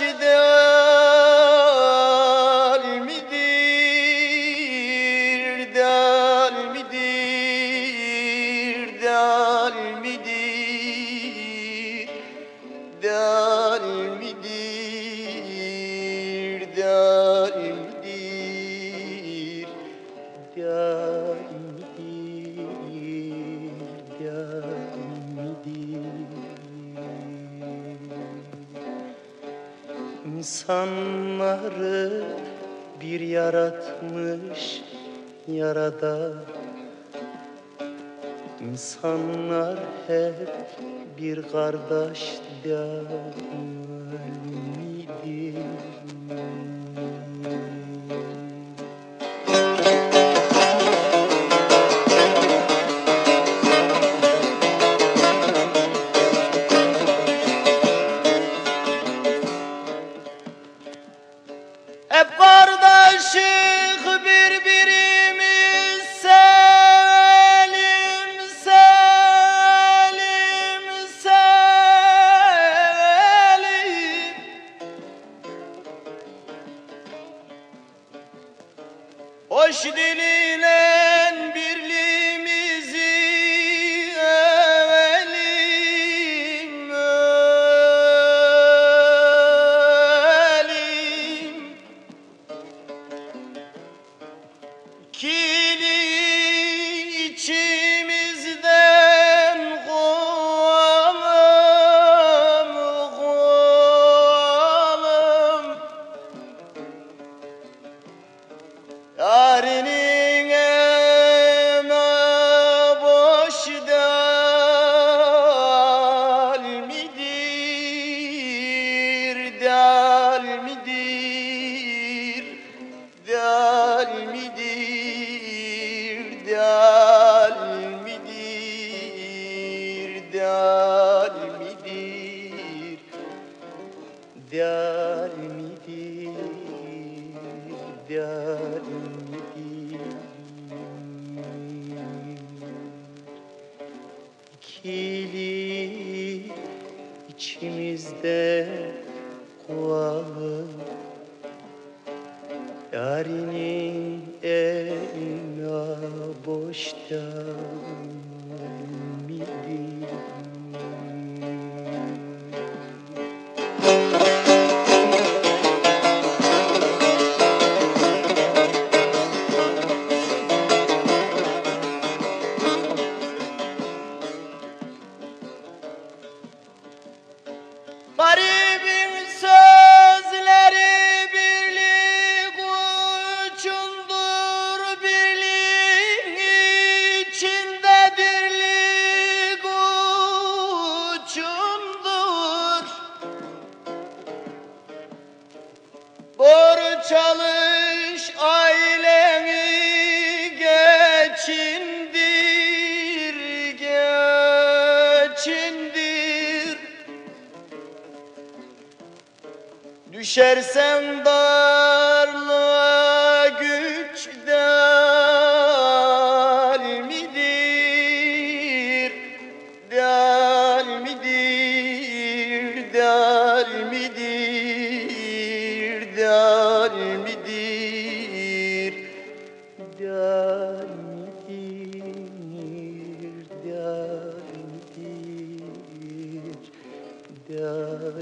değil midir, değil midir, değil midir, değil İnsanları bir yaratmış yarada. İnsanlar hep bir kardeş değil Hoş diliyle birliğimizi Yarinin eme boş del midir, del midir, del midir, del midir, del içimizde kovalım Yarinin eline boş çalış aileni geçindir geçindir. Düşersen darlığa Del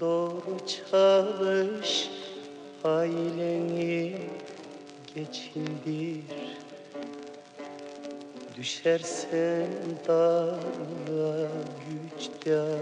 Doğru çalış aileni geçindir. Düşersen darlığa güç del